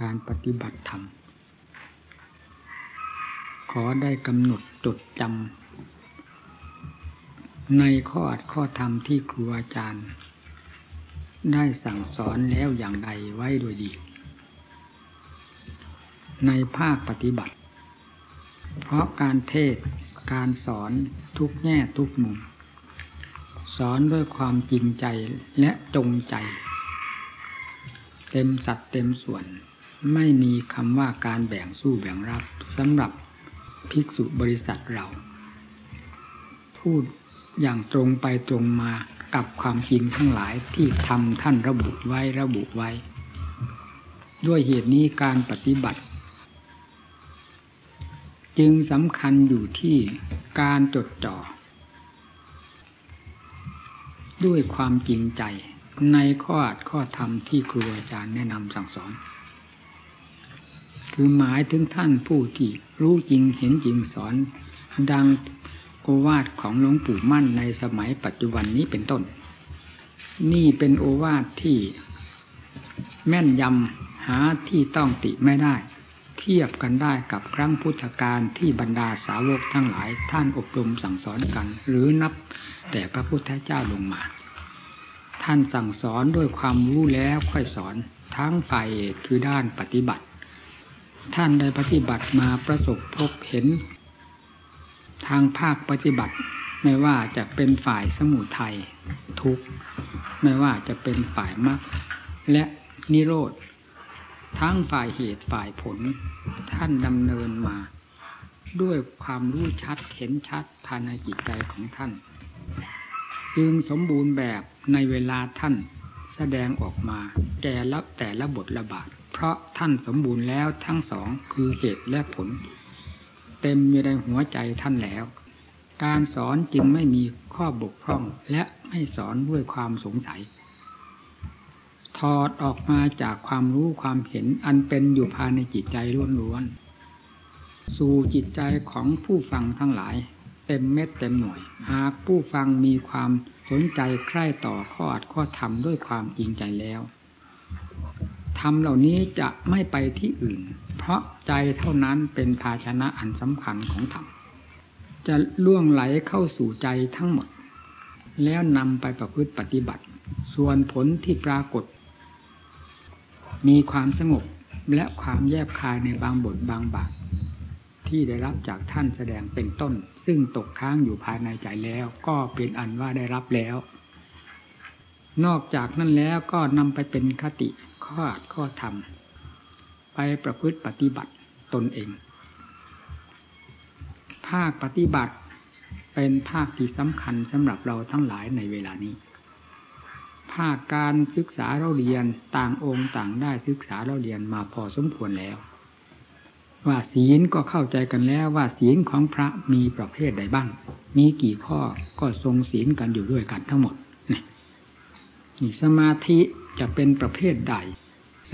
การปฏิบัติธรรม ขอได้กำหนดจดจำในข้ออัดข้อธรรมที่ครูอาจารย์ ได้สั่งสอนแล้วอย่างใดไว้โดยดี ในภาคปฏิบัติ เพราะการเทศการสอนทุกแง่ทุกมุม สอนด้วยความจริงใจและจงใจ เต็มสัดเต็มส่วน ไม่มีคำว่าการแบ่งสู้แบ่งรับสำหรับภิกษุบริษัทเรา พูดอย่างตรงไปตรงมากับความจริงทั้งหลายที่ทำท่านระบุไว้ระบุไว้ ด้วยเหตุนี้การปฏิบัติ จึงสำคัญอยู่ที่การจดจ่อ ด้วยความจริงใจในข้ออัดข้อธรรมที่ครูอาจารย์แนะนำสั่งสอน คือหมายถึงท่านผู้ที่รู้จริงเห็นจริงสอน ดังโอวาทของหลวงปู่มั่นในสมัยปัจจุบันนี้เป็นต้น นี่เป็นโอวาทที่แม่นยำหาที่ต้องติไม่ได้ เทียบกันได้กับครั้งพุทธกาลที่บรรดาสาวกทั้งหลายท่านอบรมสั่งสอนกัน หรือนับแต่พระพุทธเจ้าลงมา ท่านสั่งสอนด้วยความรู้แล้วค่อยสอนทั้งฝ่ายคือด้านปฏิบัติ ท่านได้ปฏิบัติมาประสบพบเห็น ทางภาคปฏิบัติ ไม่ว่าจะเป็นฝ่ายสมุทัยทุกไม่ว่าจะเป็นฝ่ายมรรคและนิโรธทั้งฝ่ายเหตุฝ่ายผล ท่านดำเนินมา ด้วยความรู้ชัดเห็นชัดภายในจิตใจของท่าน จึงสมบูรณ์แบบในเวลาท่านแสดงออกมาแก่รับแต่ละบทละบาท เพราะท่านสมบูรณ์แล้วทั้งสองคือเหตุและผล เต็มอยู่ในหัวใจท่านแล้ว การสอนจึงไม่มีข้อบกพร่องและไม่สอนด้วยความสงสัย ถอดออกมาจากความรู้ความเห็นอันเป็นอยู่ภายในจิตใจล้วนๆ สู่จิตใจของผู้ฟังทั้งหลาย เต็มเม็ดเต็มหน่วย หากผู้ฟังมีความสนใจใคร่ต่อข้ออัดข้อธรรมด้วยความจริงใจแล้ว ธรรมเหล่านี้จะไม่ไปที่อื่น เพราะใจเท่านั้นเป็นภาชนะอันสำคัญของธรรมจะล่วงไหลเข้าสู่ใจทั้งหมด แล้วนำไปประพฤติปฏิบัติ ส่วนผลที่ปรากฏ มีความสงบและความแยบคายในบางบทบางบาทที่ได้รับจากท่านแสดงเป็นต้น ซึ่งตกค้างอยู่ภายในใจแล้ว ก็เป็นอันว่าได้รับแล้ว นอกจากนั้นแล้วก็นำไปเป็นคติ ข้อข้อธรรม ไปประพฤติปฏิบัติตนเอง ภาคปฏิบัติเป็นภาคที่สำคัญสำหรับเราทั้งหลายในเวลานี้ ภาคการศึกษาเราเรียนต่างองค์ต่างได้ศึกษาเราเรียนมาพอสมควรแล้ว ว่าศีลก็เข้าใจกันแล้วว่าศีลของพระมีประเภทใดบ้าง มีกี่ข้อก็ทรงศีลกันอยู่ด้วยกันทั้งหมดนี่สมาธิ จะเป็นประเภทใด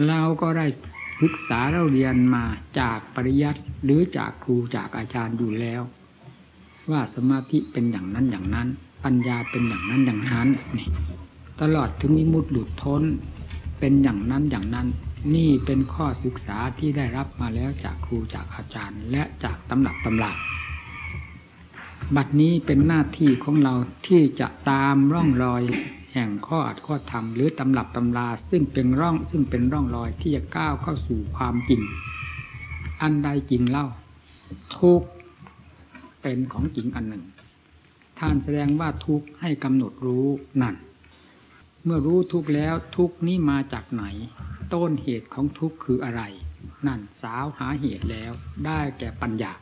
เราก็ได้ศึกษาเราเรียนมาจากปริยัติหรือจากครูจากอาจารย์อยู่แล้ว ว่าสมาธิเป็นอย่างนั้นอย่างนั้น ปัญญาเป็นอย่างนั้นอย่างนั้นนี่ตลอดถึงมิมุตหลุดพ้นเป็นอย่างนั้นอย่างนั้น นี่เป็นข้อศึกษาที่ได้รับมาแล้วจากครูจากอาจารย์ และจากตำหนักตำราบัดนี้เป็นหน้าที่ของเราที่จะตามร่องรอย แห่งข้ออัดข้อธรรมหรือตำรับตำราซึ่งเป็นร่องซึ่งเป็นร่องรอยที่จะก้าวเข้าสู่ความจริง อันใดจริงเล่า ทุกเป็นของจริงอันหนึ่ง ท่านแสดงว่าทุกให้กำหนดรู้นั่น เมื่อรู้ทุกแล้วทุกนี้มาจากไหน ต้นเหตุของทุกคืออะไร นั่นสาวหาเหตุแล้วได้แก่ปัญญา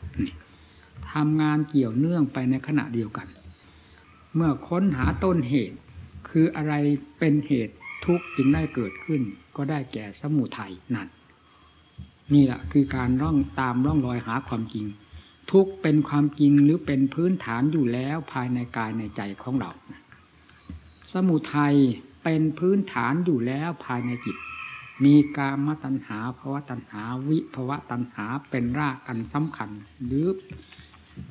ทำงานเกี่ยวเนื่องไปในขณะเดียวกัน เมื่อค้นหาต้นเหตุ คืออะไรเป็นเหตุทุกข์จึงได้เกิดขึ้น ก็ได้แก่สมุทัยนั่นนี่แหละคือการร่องตามร่องรอยหาความจริง ทุกเป็นความจริงหรือเป็นพื้นฐานอยู่แล้วภายในกายในใจของเรา สมุทัยเป็นพื้นฐานอยู่แล้วภายในจิต มีกามตัณหาภาวะตัณหา วิภาวะตัณหาเป็นรากอันสำคัญ หรือ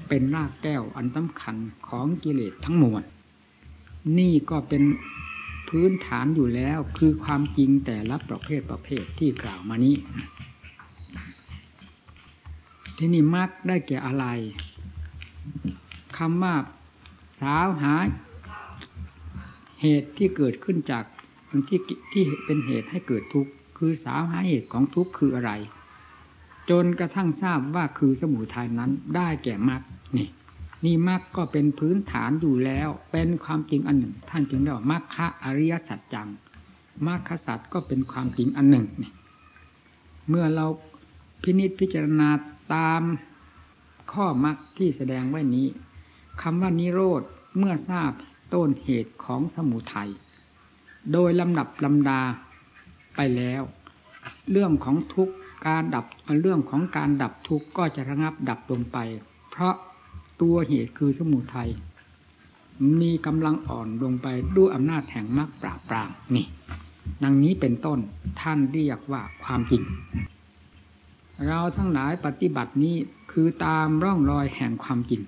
เป็นรากแก้วอันสำคัญของกิเลสทั้งมวล นี่ก็เป็นพื้นฐานอยู่แล้วคือความจริงแต่ละประเภทประเภทที่กล่าวมานี้ ที่นี่มักได้แก่อะไรคำว่าสาวหาเหตุที่เกิดขึ้นจากที่ที่เป็นเหตุให้เกิดทุกข์คือสาวหาเหตุของทุกข์คืออะไร จนกระทั่งทราบว่าคือสมุทัยนั้นได้แก่มรรคนี่ นี่มรรคก็เป็นพื้นฐานอยู่แล้ว เป็นความจริงอันหนึ่ง ท่านจึงเรียกว่ามรรคะอริยสัจจังมรรคสัจก็เป็นความจริงอันหนึ่งเมื่อเราพินิจพิจารณาตามข้อมรรคที่แสดงไว้นี้คำว่านิโรธเมื่อทราบต้นเหตุของสมุทัยโดยลำดับลำดาไปแล้ว เรื่องของทุกการดับเรื่องของการดับทุกก็จะระงับดับลงไป เพราะ ตัวเหตุคือสมุทัยมีกำลังอ่อนลงไปด้วยอำนาจแห่งมรรคปราบปรามนี่ดังนี้เป็นต้นท่านเรียกว่าความจริง เราทั้งหลายปฏิบัตินี้คือตามร่องรอยแห่งความจริง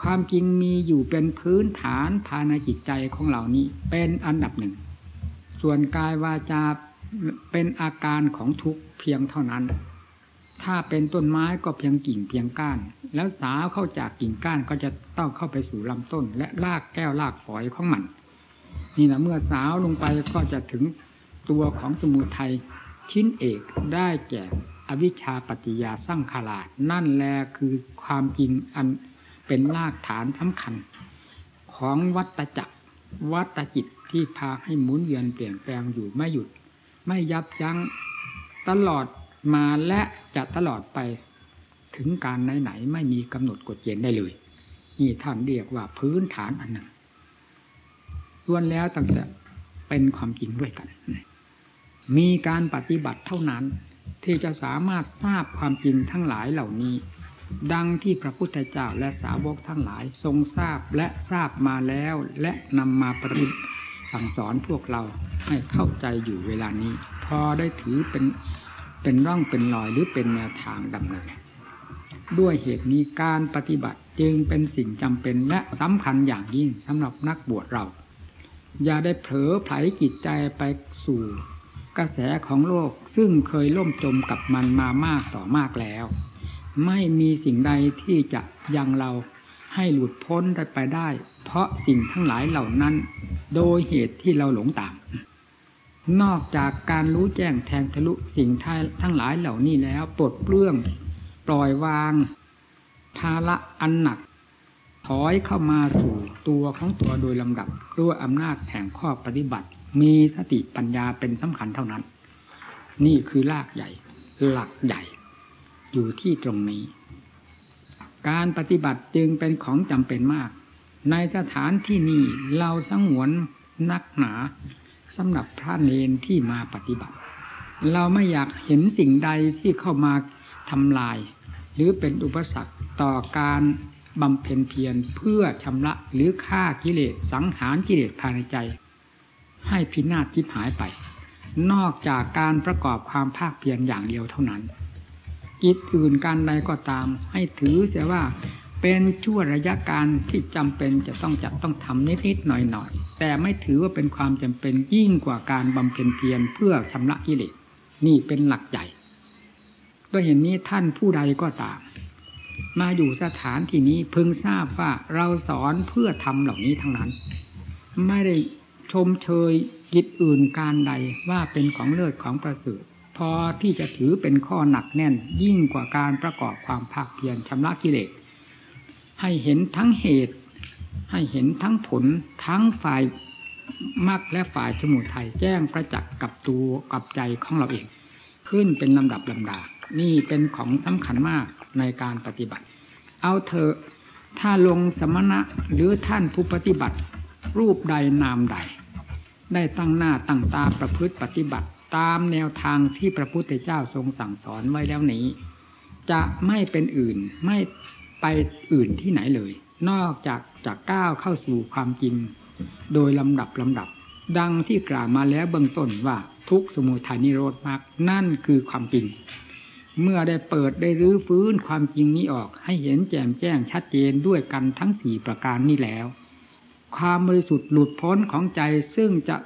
ความจริงมีอยู่เป็นพื้นฐานภายในจิตใจของเหล่านี้เป็นอันดับหนึ่ง ส่วนกายวาจาเป็นอาการของทุกเพียงเท่านั้น ถ้าเป็นต้นไม้ก็เพียงกิ่งเพียงก้าน แล้วสาวเข้าจากกิ่งก้านก็จะต้องเข้าไปสู่ลำต้น และลากแก้วลากฝอยของมัน นี่นะเมื่อสาวลงไปก็จะถึงตัวของสมุทัยชิ้นเอกได้แก่อวิชชาปฏิยาสร้างขารานั่นแลคือความจริงอันเป็นรากฐานสำคัญ ของวัตจักรวัตจิตที่พาให้หมุนเวียนเปลี่ยนแปลงอยู่ไม่หยุด ไม่ยับยั้งตลอดมาและจะตลอดไป ถึงการไหนๆไม่มีกำหนดกฎเกณฑ์ได้เลย นี่ท่านเรียกว่าพื้นฐานอันหนึ่งล้วนแล้วตั้งแต่เป็นความจริงด้วยกัน มีการปฏิบัติเท่านั้น ที่จะสามารถทราบความจริงทั้งหลายเหล่านี้ ดังที่พระพุทธเจ้าและสาวกทั้งหลาย ทรงทราบและทราบมาแล้วและนำมาปฏิบัติสั่งสอนพวกเราให้เข้าใจอยู่เวลานี้ พอได้ถือเป็นเป็นร่องเป็นรอยหรือเป็นแนวทางดำเนิน ด้วยเหตุนี้การปฏิบัติจึงเป็นสิ่งจำเป็นและสำคัญอย่างยิ่งสำหรับนักบวชเรา อย่าได้เผลอไผลจิตใจไปสู่กระแสของโลกซึ่งเคยล่มจมกับมันมามากต่อมากแล้ว ไม่มีสิ่งใดที่จะยังเราให้หลุดพ้นไปได้ เพราะสิ่งทั้งหลายเหล่านั้น โดยเหตุที่เราหลงตาม นอกจากการรู้แจ้งแทงทะลุสิ่งทั้งหลายเหล่านี้แล้วปลดเปลื้อง ปล่อยวางภาระอันหนัก ถอยเข้ามาสู่ตัวของตัวโดยลำดับด้วยอำนาจแห่งข้อปฏิบัติ มีสติปัญญาเป็นสำคัญเท่านั้น นี่คือรากใหญ่ หลักใหญ่ อยู่ที่ตรงนี้ การปฏิบัติจึงเป็นของจำเป็นมาก ในสถานที่นี้เราสงวนนักหนาสำหรับพระเนนที่มาปฏิบัติ เราไม่อยากเห็นสิ่งใดที่เข้ามา ทำลาย หรือเป็นอุปสรรคต่อการบำเพ็ญเพียรเพื่อชำระหรือฆ่ากิเลสสังหารกิเลสภายในใจ ให้พินาศทิพหายไป นอกจากการประกอบความภาคเพียรอย่างเดียวเท่านั้นกิจอื่นการใดก็ตาม ให้ถือเสียว่าเป็นชั่วระยะการที่จำเป็นจะต้องจัดต้องทำนิดๆหน่อยๆแต่ไม่ถือว่าเป็นความจำเป็นยิ่งกว่าการบำเพ็ญเพียรเพื่อชำระกิเลสนี่เป็นหลักใหญ่ ด้วยเห็นนี้ท่านผู้ใดก็ตาม มาอยู่สถานที่นี้พึงทราบว่าเราสอนเพื่อทำเหล่านี้ทั้งนั้น ไม่ได้ชมเชยกิจอื่นการใดว่าเป็นของเลิศของประเสริฐพอที่จะถือเป็นข้อหนักแน่นยิ่งกว่าการประกอบความภาคเพียรชำระกิเลสให้เห็นทั้งเหตุ ให้เห็นทั้งผลทั้งฝ่ายมรรคและฝ่ายสมุทัยแจ้งประจักษ์กับตัวกับใจของเราเอง ขึ้นเป็นลำดับลำดา นี่เป็นของสำคัญมากในการปฏิบัติ เอาเถอะถ้าลงสมณะหรือท่านผู้ปฏิบัติ รูปใดนามใด ได้ตั้งหน้าตั้งตาประพฤติปฏิบัติ ตามแนวทางที่พระพุทธเจ้าทรงสั่งสอนไว้แล้วนี้ จะไม่เป็นอื่นไม่ไปอื่นที่ไหนเลย นอกจากจะก้าวเข้าสู่ความจริง โดยลำดับลำดับ ดังที่กล่าวมาแล้วเบื้องต้นว่าทุกสมุทัยนิโรธมากนั่นคือความจริง เมื่อได้เปิดได้รื้อฟื้นความจริงนี้ออก ให้เห็นแจ่มแจ้งชัดเจนด้วยกันทั้งสี่ประการนี้แล้ว ความบริสุทธิ์หลุดพ้นของใจซึ่งจะ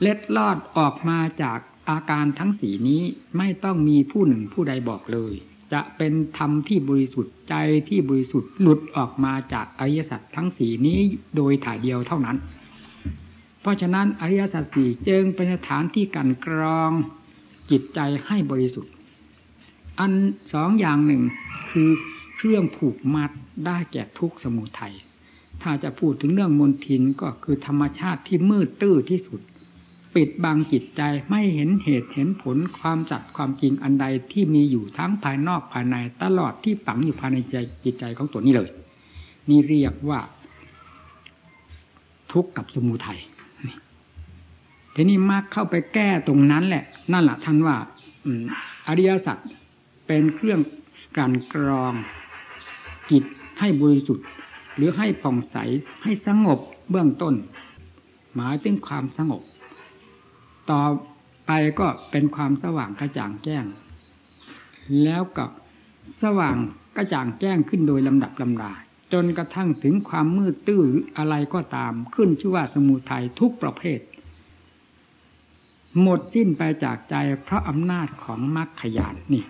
เล็ดลอดออกมาจากอาการทั้งสีนี้ไม่ต้องมีผู้หนึ่งผู้ใดบอกเลย จะเป็นธรรมที่บริสุทธิ์ใจที่บริสุทธิ์หลุดออกมาจากอริยสัจทั้งสี่นี้โดยถ่ายเดียวเท่านั้น เพราะฉะนั้นอริยสัจสี่จึงเป็นสถานที่กันกรองจิตใจให้บริสุทธิ์ อันสองอย่างหนึ่งคือเครื่องผูกมัดได้แก่ทุกสมุทัยถ้าจะพูดถึงเรื่องมนทินก็คือธรรมชาติที่มืดตื้อที่สุด ปิดบังจิตใจไม่เห็นเหตุเห็นผลความจัดความจริงอันใดที่มีอยู่ทั้งภายนอกภายในตลอดที่ฝังอยู่ภายในใจจิตใจของตัวนี้เลย นี่เรียกว่า ทุกข์กับสมุทัยทีนี้มากเข้าไปแก้ตรงนั้นแหละ นั่นแหละท่านว่าอริยสัจ เป็นเครื่องการกรองจิตให้บริสุทธิ์หรือให้ผ่องใสให้สงบเบื้องต้น หมายถึงความสงบ ต่อไปก็เป็นความสว่างกระจ่างแจ้ง แล้วก็สว่างกระจ่างแจ้งขึ้นโดยลำดับลำดาจนกระทั่งถึงความมืดตื้ออะไรก็ตามขึ้นชื่อว่าสมุทัยทุกประเภท หมดสิ้นไปจากใจเพราะอำนาจของมรรคขยานนี่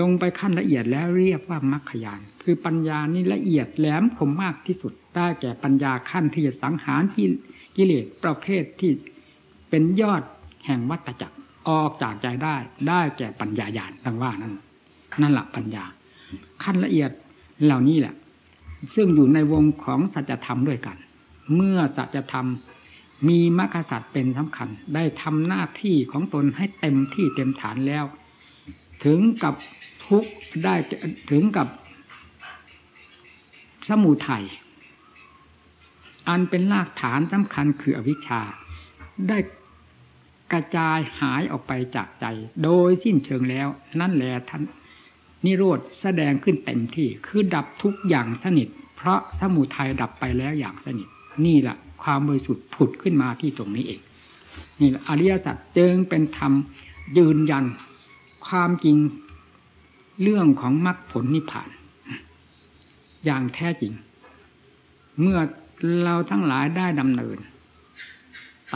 ลงไปขั้นละเอียดแล้วเรียกว่ามรรคยานคือปัญญานี่ละเอียดแหลมคมมากที่สุดได้แก่ปัญญาขั้นที่จะสังหารกิเลสประเภทที่เป็นยอดแห่งวัตจักรออกจากใจได้ ได้แก่ปัญญาญาณดังว่านั้นนั่นแหละปัญญา ขั้นละเอียดเหล่านี้แหละ ซึ่งอยู่ในวงของสัจธรรมด้วยกัน เมื่อสัจธรรมมีมรรคสัตว์เป็นสำคัญ ได้ทำหน้าที่ของตนให้เต็มที่เต็มฐานแล้ว ถึงกับทุกได้ถึงกับสมุทัยอันเป็นรากฐานสำคัญคืออวิชชา ได้กระจายหายออกไปจากใจ โดยสิ้นเชิงแล้ว นั่นแหละท่านนิโรธแสดงขึ้นเต็มที่คือดับทุกอย่างสนิท เพราะสมุทัยดับไปแล้วอย่างสนิท นี่แหละความบริสุทธิ์ผุดขึ้นมาที่ตรงนี้เอง นี่แหละอริยสัจจึงเป็นธรรมยืนยัน ความจริงเรื่องของมรรคผลนิพพาน อย่างแท้จริง เมื่อเราทั้งหลายได้ดำเนิน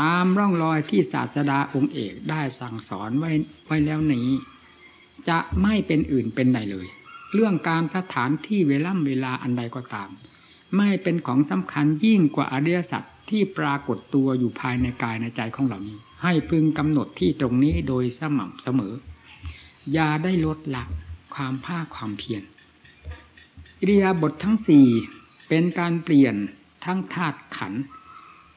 ตามร่องรอยที่ศาสดาองค์เอกได้สั่งสอนไว้ไว้แล้วนี้ จะไม่เป็นอื่นเป็นใดเลย เรื่องการสถานที่เวล่ำเวลาอันใดก็ตาม ไม่เป็นของสำคัญยิ่งกว่าอริยสัจที่ปรากฏตัวอยู่ภายในกายในใจของเรานี้ ให้พึงกำหนดที่ตรงนี้โดยสม่ำเสมออ ย่าได้ลดละความภาคความเพียรอิริยาบททั้งสี่เป็นการเปลี่ยนทั้งธาตุขัน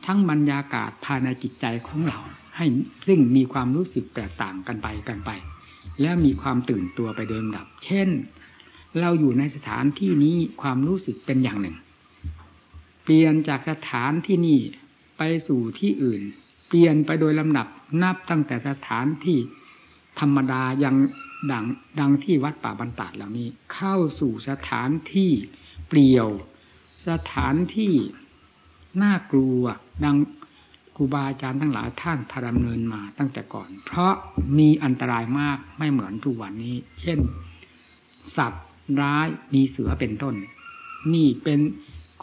ทั้งบรรยากาศภายในจิตใจของเรา ให้ซึ่งมีความรู้สึกแตกต่างกันไปกันไป แล้วมีความตื่นตัวไปเดิมดับ เช่น เราอยู่ในสถานที่นี้ความรู้สึกเป็นอย่างหนึ่ง เปลี่ยนจากสถานที่นี่ไปสู่ที่อื่น เปลี่ยนไปโดยลำดับนับตั้งแต่สถานที่ ธรรมดายังดังดังที่วัดป่าบรรดเหล่านี้ เข้าสู่สถานที่เปลี่ยว สถานที่น่ากลัวดังครูบาอาจารย์ทั้งหลายท่านพาดำเนินมาตั้งแต่ก่อน เพราะมีอันตรายมากไม่เหมือนทุกวันนี้ เช่น สัตว์ร้ายมีเสือเป็นต้น นี่เป็น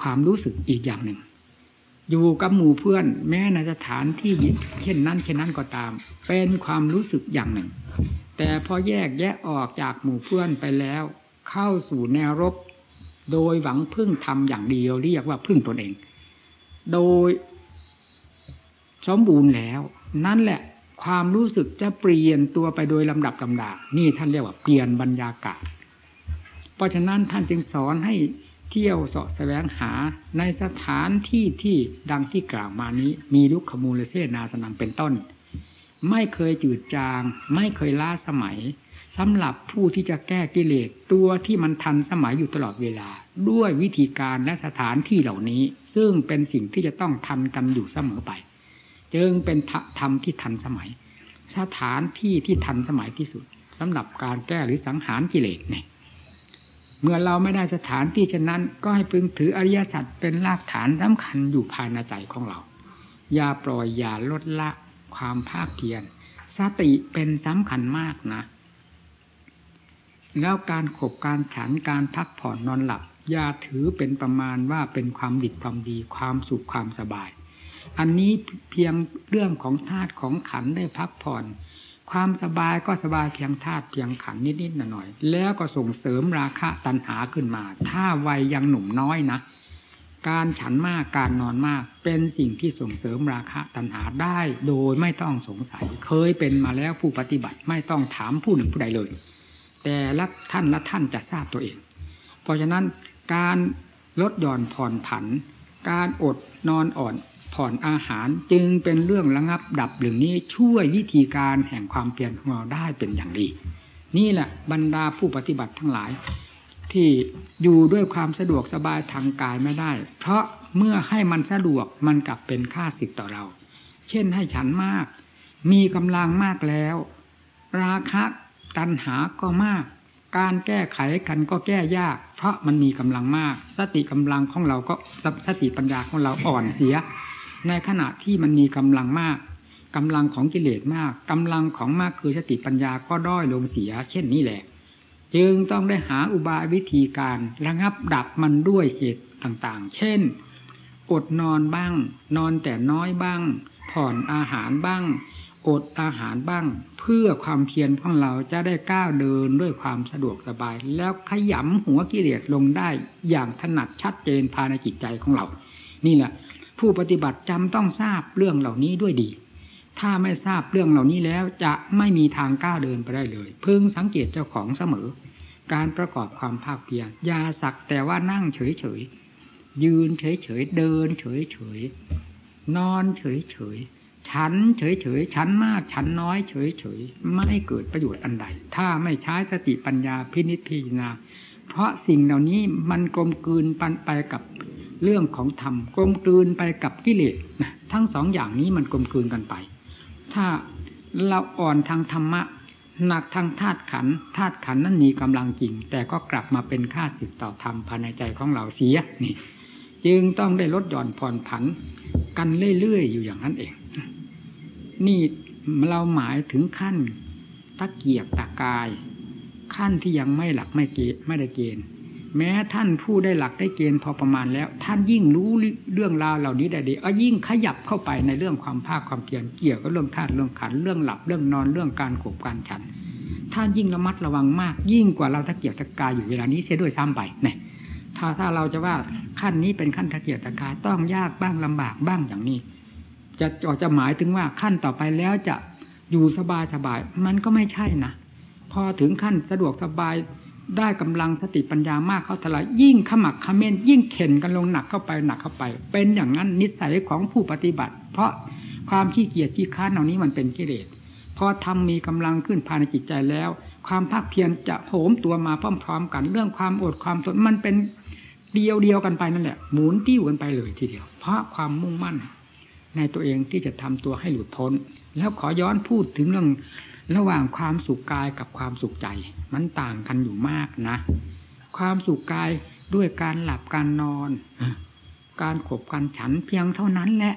ความรู้สึกอีกอย่างหนึ่ง อยู่กับหมู่เพื่อน แม้ในสถานที่เช่นนั้น เช่นนั้นก็ตาม เป็นความรู้สึกอย่างหนึ่ง แต่พอแยกแยะออกจากหมู่เพื่อนไปแล้ว เข้าสู่แนวรบ โดยหวังพึ่งทำอย่างเดียวเรียกว่าพึ่งตนเอง โดยสมบูรณ์แล้ว นั่นแหละความรู้สึกจะเปลี่ยนตัวไปโดยลำดับลำดานี่ท่านเรียกว่าเปลี่ยนบรรยากาศ เพราะฉะนั้นท่านจึงสอนให้ เที่ยวเสาะแสวงหาในสถานที่ที่ดังที่กล่าวมานี้ มีลุกขมูลเสนาสนังเป็นต้น ไม่เคยจืดจาง ไม่เคยล้าสมัยสำหรับผู้ที่จะแก้กิเลสตัวที่มันทันสมัยอยู่ตลอดเวลา ด้วยวิธีการและสถานที่เหล่านี้ ซึ่งเป็นสิ่งที่จะต้องทันกันอยู่เสมอไป จึงเป็นธรรมที่ทันสมัย สถานที่ที่ทันสมัยที่สุดสำหรับการแก้หรือสังหารกิเลสเนี่ย เมื่อเราไม่ได้สถานที่เช่นนั้น ก็ให้พึงถืออริยสัจเป็นรากฐานสำคัญอยู่ภายในใจของเรา อย่าปล่อยอย่าลดละความภาคเพียรสติเป็นสำคัญมากนะ แล้วการขบการฉันการพักผ่อนนอนหลับอย่าถือเป็นประมาณว่าเป็นความดิบความดีความสุขความสบาย อันนี้เพียงเรื่องของธาตุของขันได้พักผ่อน ความสบายก็สบายเพียงธาตุเพียงขันนิดๆหน่อยๆแล้วก็ส่งเสริมราคะตัณหาขึ้นมา ถ้าวัยยังหนุ่มน้อยนะการฉันมากการนอนมากเป็นสิ่งที่ส่งเสริมราคะตัณหาได้โดยไม่ต้องสงสัย เคยเป็นมาแล้วผู้ปฏิบัติไม่ต้องถามผู้หนึ่งผู้ใดเลย แต่ละท่านละท่านจะทราบตัวเอง เพราะฉะนั้นการลดหย่อนผ่อนผัน การอดนอนอ่อน ผ่อนอาหารจึงเป็นเรื่องระงับดับหนึ่งนี้ช่วยวิธีการแห่งความเพียรของเราได้เป็นอย่างดี นี่แหละบรรดาผู้ปฏิบัติทั้งหลาย ที่อยู่ด้วยความสะดวกสบายทางกายไม่ได้ เพราะเมื่อให้มันสะดวกมันกลับเป็นค่าสิทธิ์ต่อเรา เช่นให้ฉันมาก มีกำลังมากแล้ว ราคะตัณหาก็มาก การแก้ไขกันก็แก้ยาก เพราะมันมีกำลังมาก สติกำลังของเราก็สติปัญญาของเราอ่อนเสีย ในขณะที่มันมีกำลังมากกำลังของกิเลสมากกำลังของมากคือสติปัญญาก็ด้อยลงเสีย เช่นนี้แหละ จึงต้องได้หาอุบายวิธีการระงับดับมันด้วยเหตุต่างๆ เช่น อดนอนบ้าง นอนแต่น้อยบ้าง ผ่อนอาหารบ้าง อดอาหารบ้าง เพื่อความเพียรของเราจะได้ก้าวเดินด้วยความสะดวกสบาย แล้วขยำหัวกิเลสลงได้อย่างถนัดชัดเจนภายในจิตใจของเรา นี่แหละ ผู้ปฏิบัติจำต้องทราบเรื่องเหล่านี้ด้วยดี ถ้าไม่ทราบเรื่องเหล่านี้แล้วจะไม่มีทางก้าวเดินไปได้เลย พึงสังเกตเจ้าของเสมอ การประกอบความภาคเพียรยาสักแต่ว่านั่งเฉยเฉยยืนเฉยเฉยเดินเฉยเฉยนอนเฉยเฉยฉันเฉยเฉยฉันมาก ฉันน้อยเฉยเฉยไม่เกิดประโยชน์อันใด ถ้าไม่ใช้สติปัญญาพินิจพิจารณา เพราะสิ่งเหล่านี้มันกลมกลืนปันไปกับ เรื่องของธรรมกลมกลืนไปกับกิเลสนะทั้งสองอย่างนี้มันกลมกลืนกันไป ถ้าเราอ่อนทางธรรมะหนักทางธาตุขันธาตุขันนั้นมีกำลังจริง แต่ก็กลับมาเป็นค่าสิทต่อธรรมภายในใจของเราเสียนี่ จึงต้องได้ลดหย่อนผ่อนผัน กันเรื่อยๆอยู่อย่างนั้นเอง นี่เราหมายถึงขั้นตะเกียบตะกาย ขั้นที่ยังไม่หลักไม่เกไม่ได้เกณฑ์ แม้ท่านผู้ได้หลักได้เกณฑ์พอประมาณแล้ว ท่านยิ่งรู้เรื่องราวเหล่านี้ได้ดีเอายิ่งขยับเข้าไปในเรื่องความภาคความเพียรเกี่ยวกับเรื่องธาตุเรื่องขันเรื่องหลับเรื่องนอนเรื่องการขบการฉันท่านยิ่งระมัดระวังมาก ยิ่งกว่าเราตะเกียบตะกายอยู่เวลานี้เสียด้วยซ้ำไปเนี่ยถ้าถ้าเราจะว่าขั้นนี้เป็นขั้นตะเกียบตะกายต้องยากบ้างลำบากบ้างอย่างนี้ จะจะหมายถึงว่าขั้นต่อไปแล้วจะอยู่สบายสบายมันก็ไม่ใช่นะพอถึงขั้นสะดวกสบาย ได้กำลังสติปัญญามากเข้าทลายยิ่งขมักขม้นยิ่งเข็นกันลงหนักเข้าไปหนักเข้าไป เป็นอย่างนั้นนิสัยของผู้ปฏิบัติ เพราะความขี้เกียจขี้ค้านเหล่านี้มันเป็นกิเลสพอทำมีกำลังขึ้นภายในจิตใจแล้ว ความภาคเพียรจะโหมตัวมาพร้อมๆกันเรื่องความอดความทนมันเป็นเดียวเดียวกันไปนั่นแหละหมุนติ้วกันไปเลยทีเดียว เพราะความมุ่งมั่น ในตัวเองที่จะทำตัวให้หลุดพ้น แล้วขอย้อนพูดถึงเรื่อง ระหว่างความสุขกายกับความสุขใจ มันต่างกันอยู่มากนะ ความสุขกายด้วยการหลับการนอน การขบการฉันเพียงเท่านั้นแหละ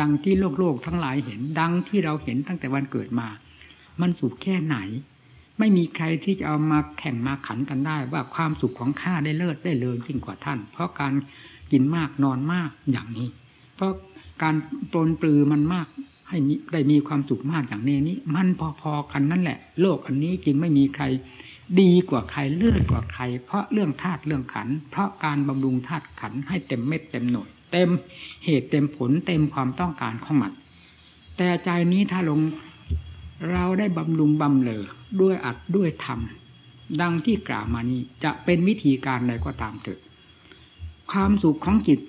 ดังที่โลกโลกทั้งหลายเห็น ดังที่เราเห็นตั้งแต่วันเกิดมา มันสุขแค่ไหน ไม่มีใครที่จะเอามาแข่งมาขันกันได้ ว่าความสุขของข้าได้เลิศได้เลยยิ่งกว่าท่าน เพราะการกินมากนอนมากอย่างนี้ เพราะการปลนปลือมันมาก ให้ได้มีความสุขมากอย่างนี้นี้ มันพอๆกันนั่นแหละ โลกอันนี้จึงไม่มีใคร ดีกว่าใครเลื่อนกว่าใคร เพราะเรื่องธาตุเรื่องขัน เพราะการบำรุงธาตุขันให้เต็มเม็ดเต็มหน่วยเต็มเหตุเต็มผลเต็มความต้องการของมันแต่ใจนี้ถ้าลงเราได้บำรุงบำเลอด้วยอัดด้วยธรรมดังที่กล่าวมานี้จะเป็นวิธีการใดก็ตามเถิดความสุขของจิต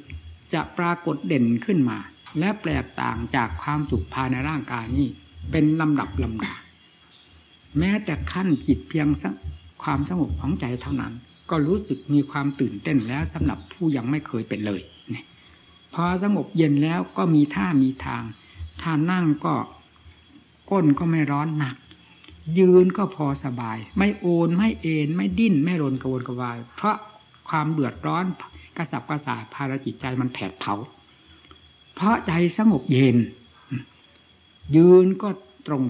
จะปรากฏเด่นขึ้นมา และแปลกต่างจากความสุขภายในร่างกายนี้ เป็นลำดับลำดาแม้แต่ขั้นจิตเพียงสักความสงบของใจเท่านั้น ก็รู้สึกมีความตื่นเต้นแล้วสำหรับผู้ยังไม่เคยเป็นเลยเนี่ยพอสงบเย็นแล้วก็มีท่ามีทางท่านั่งก็ก้นก็ไม่ร้อนหนัก ยืนก็พอสบาย ไม่โอนไม่เอ็นไม่ดิ้นไม่รนกระวนกระวาย เพราะความเดือดร้อนกระสับกระส่ายภารจิตใจมันแผดเผา เพราะใจสงบเย็น ยืนก็ตรง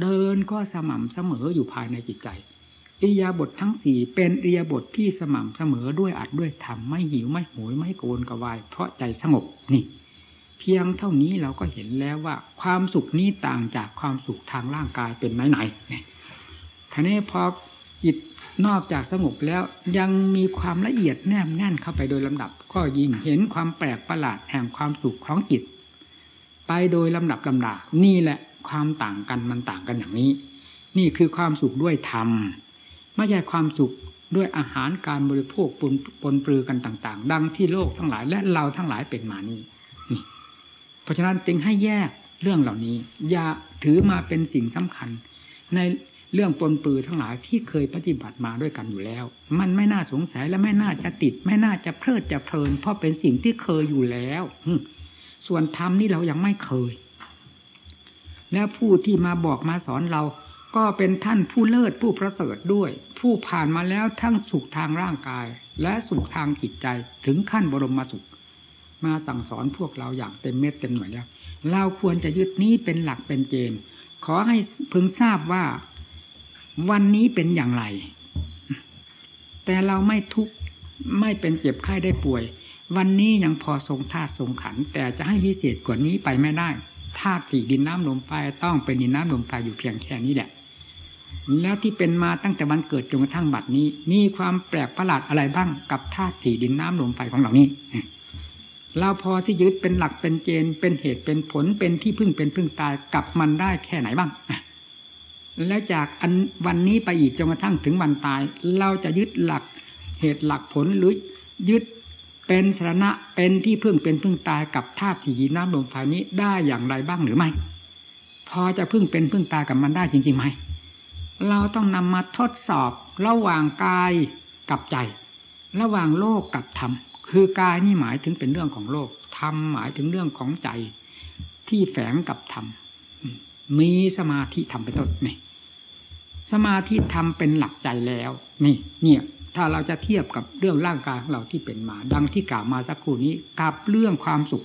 เดินก็สม่ำเสมออยู่ภายในจิตใจอิยาบททั้งสี่เป็นอิยาบทที่สม่ำเสมอด้วยอัดด้วยธรรมไม่หิวไม่โหยไม่โกนกวาย เพราะใจสงบนี่ เพียงเท่านี้เราก็เห็นแล้วว่า ความสุขนี้ต่างจากความสุขทางร่างกายเป็นไหนไหนเนี่ยทีนี้พอจิต นอกจากสงบแล้วยังมีความละเอียดแนบแน่นเข้าไปโดยลำดับ ก็ยิ่งเห็นความแปลกประหลาดแห่งความสุขของจิต ไปโดยลำดับลำดานี่แหละความต่างกันมันต่างกันอย่างนี้ นี่คือความสุขด้วยธรรมไม่ใช่ความสุขด้วยอาหารการบริโภคปนปนปลือกันต่าง ๆ ดังที่โลกทั้งหลายและเราทั้งหลายเป็นมานี้นี่ เพราะฉะนั้นจึงให้แยกเรื่องเหล่านี้ อย่าถือมาเป็นสิ่งสำคัญ ใน เรื่องปนปือทั้งหลายที่เคยปฏิบัติมาด้วยกันอยู่แล้ว มันไม่น่าสงสัยและไม่น่าจะติด ไม่น่าจะเพลิดจะเพลิน เพราะเป็นสิ่งที่เคยอยู่แล้วส่วนธรรมนี่เรายังไม่เคย แล้วผู้ที่มาบอกมาสอนเรา ก็เป็นท่านผู้เลิศผู้ประเสริฐด้วย ผู้ผ่านมาแล้วทั้งสุขทางร่างกาย และสุขทางจิตใจถึงขั้นบรมสุข มาสั่งสอนพวกเราอย่างเต็มเม็ดเต็มหน่วยแล้วเราควรจะยึดนี้เป็นหลักเป็นเกณฑ์ขอให้พึงทราบว่า วันนี้เป็นอย่างไร แต่เราไม่ทุกข์ไม่เป็นเจ็บไข้ได้ป่วย วันนี้ยังพอทรงธาตุทรงขัน แต่จะให้พิเศษกว่านี้ไปไม่ได้ธาตุสี่ดินน้ำลมไฟต้องเป็นดินน้ำลมไฟอยู่เพียงแค่นี้แหละ แล้วที่เป็นมาตั้งแต่วันเกิดจนกระทั่งบัดนี้ มีความแปลกประหลาดอะไรบ้างกับธาตุสี่ดินน้ำลมไฟของเหล่านี้เราพอที่ยึดเป็นหลักเป็นเกณฑ์เป็นเหตุเป็นผลเป็นที่พึ่งเป็นพึ่งตายกับมันได้แค่ไหนบ้าง แล้วจากอันวันนี้ไปอีกจนกระทั่งถึงวันตาย เราจะยึดหลักเหตุหลักผลหรือยึดเป็นสาระเป็นที่พึ่งเป็นพึ่งตายกับธาตุสี่น้ำลมไฟนี้ได้อย่างไรบ้างหรือไม่พอจะพึ่งเป็นพึ่งตายกับมันได้จริงๆไหมเราต้องนำมาทดสอบระหว่างกายกับใจ ระหว่างโลกกับธรรมคือกายนี่หมายถึงเป็นเรื่องของโลกธรรมหมายถึงเรื่องของใจที่แฝงกับธรรมมีสมาธิธรรมเป็นต้นนี่ สมาธิธรรมเป็นหลักใจแล้ว นี่ เนี่ย ถ้าเราจะเทียบกับเรื่องร่างกายของเราที่เป็นมา ดังที่กล่าวมาสักครู่นี้กับเรื่องความสุข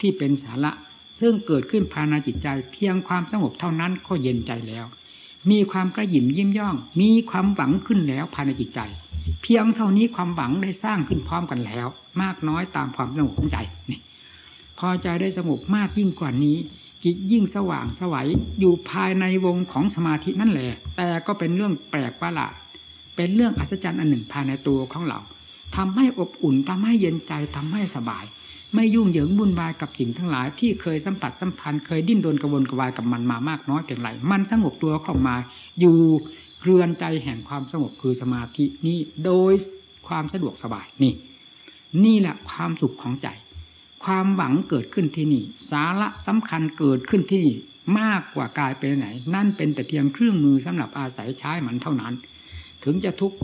ที่เป็นสาระ ซึ่งเกิดขึ้นภายในจิตใจ เพียงความสงบเท่านั้นก็เย็นใจแล้ว มีความกระยิมยิ้มย่อง มีความหวังขึ้นแล้วภายในจิตใจ เพียงเท่านี้ความหวังได้สร้างขึ้นพร้อมกันแล้ว มากน้อยตามความสงบของใจนี่พอใจได้สงบมากยิ่งกว่านี้ จิตยิ่งสว่างสวัยอยู่ภายในวงของสมาธินั่นแหละ แต่ก็เป็นเรื่องแปลกประหลาดเป็นเรื่องอัศจรรย์อันหนึ่งภายในตัวของเราทำให้อบอุ่นทำให้เย็นใจทำให้สบาย ไม่ยุ่งเหยิงบุญวายกับสิ่งทั้งหลาย ที่เคยสัมผัสสัมพันธ์เคยดิ้นรนกระวนกระวายกับมันมามากน้อยเพียงไรมันสงบตัวเข้ามา อยู่เรือนใจแห่งความสงบคือสมาธินี้โดยความสะดวกสบายนี่ นี่แหละความสุขของใจ ความหวังเกิดขึ้นที่นี่ สาระสำคัญเกิดขึ้นที่นี่มากกว่ากายไปไหน นั่นเป็นแต่เพียงเครื่องมือสำหรับอาศัยใช้มันเท่านั้น ถึงจะทุกข์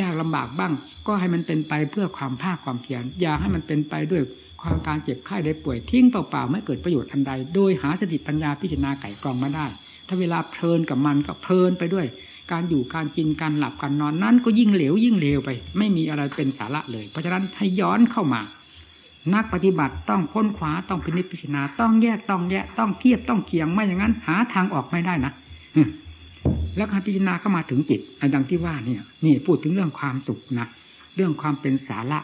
ยากลำบากบ้าง ก็ให้มันเป็นไปเพื่อความภาคความเพียรอย่าให้มันเป็นไปด้วยความการเจ็บไข้ได้ป่วยทิ้งเปล่าๆไม่เกิดประโยชน์อันใด โดยหาสติปัญญาพิจารณาไก่กรองมาได้ ถ้าเวลาเพลินกับมันก็เพลินไปด้วย การอยู่การกินการหลับการนอนนั้นก็ยิ่งเหลวยิ่งเลวไป ไม่มีอะไรเป็นสาระเลย เพราะฉะนั้นให้ย้อนเข้ามา นักปฏิบัติต้องค้นคว้าต้องพิจารณาต้องแยกต้องแยกต้องเทียบต้องเคียงไม่อย่างนั้น หาทางออกไม่ได้นะแล้วการพิจารณาเข้ามาถึงจิตดังที่ว่าเนี่ย นี่พูดถึงเรื่องความสุขนะเรื่องความเป็นสาระ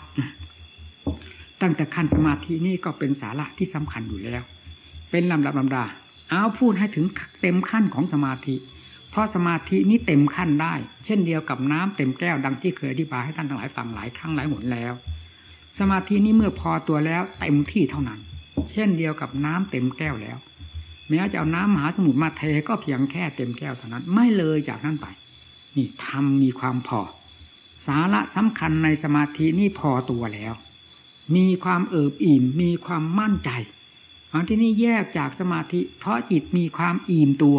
ตั้งแต่ขั้นสมาธินี่ก็เป็นสาระที่สำคัญอยู่แล้ว เป็นลำดับลำดา เอาพูดให้ถึงเต็มขั้นของสมาธิ เพราะสมาธินี้เต็มขั้นได้ เช่นเดียวกับน้ำเต็มแก้วดังที่เคยอธิบายให้ท่านทั้งหลายฟังหลายครั้งหลายหนแล้ว สมาธินี้เมื่อพอตัวแล้วเต็มที่เท่านั้น เช่นเดียวกับน้ำเต็มแก้วแล้วแม้จะเอาน้ำมหาสมุทรมาเทก็เพียงแค่เต็มแก้วเท่านั้น ไม่เลยจากนั้นไป นี่ทำมีความพอ สาระสำคัญในสมาธินี่พอตัวแล้ว มีความเอิบอิ่ม มีความมั่นใจอันที่นี้แยกจากสมาธิ เพราะจิตมีความอิ่มตัว